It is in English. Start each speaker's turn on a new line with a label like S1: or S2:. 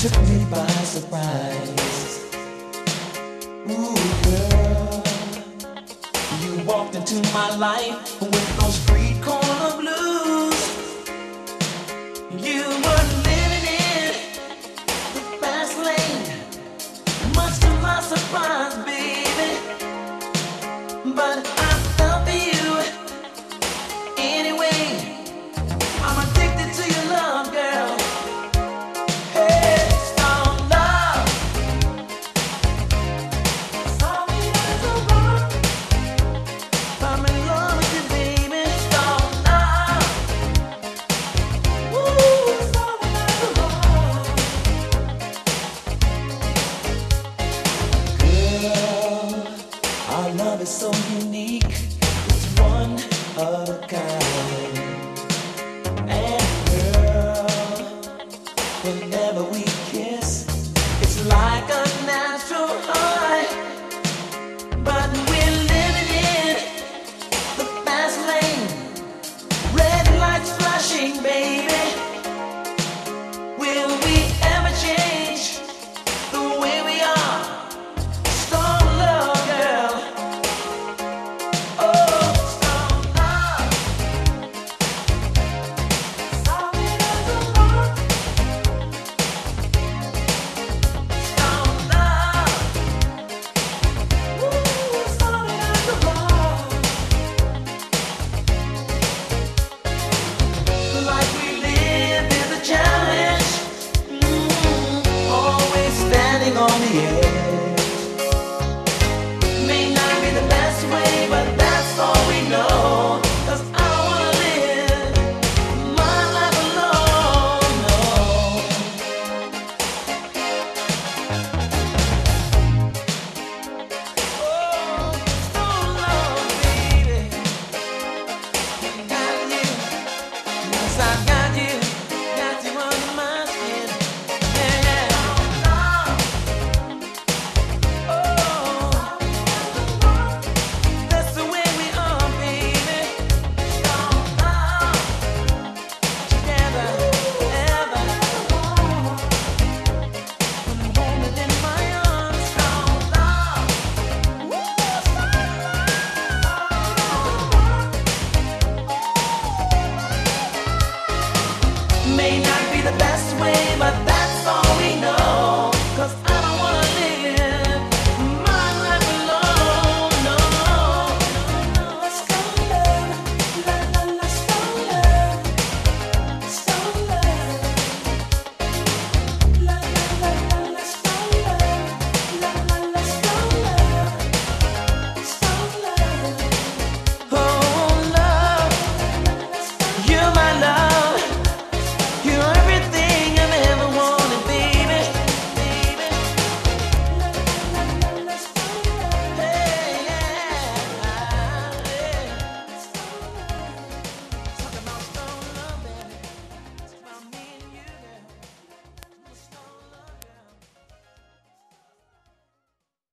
S1: took me by surprise. Ooh, girl, you walked into my life with those street corner blues. You were living in the fast lane, much to my surprise. whenever we kiss. It's like a natural. May not be the best way, but that's all we know.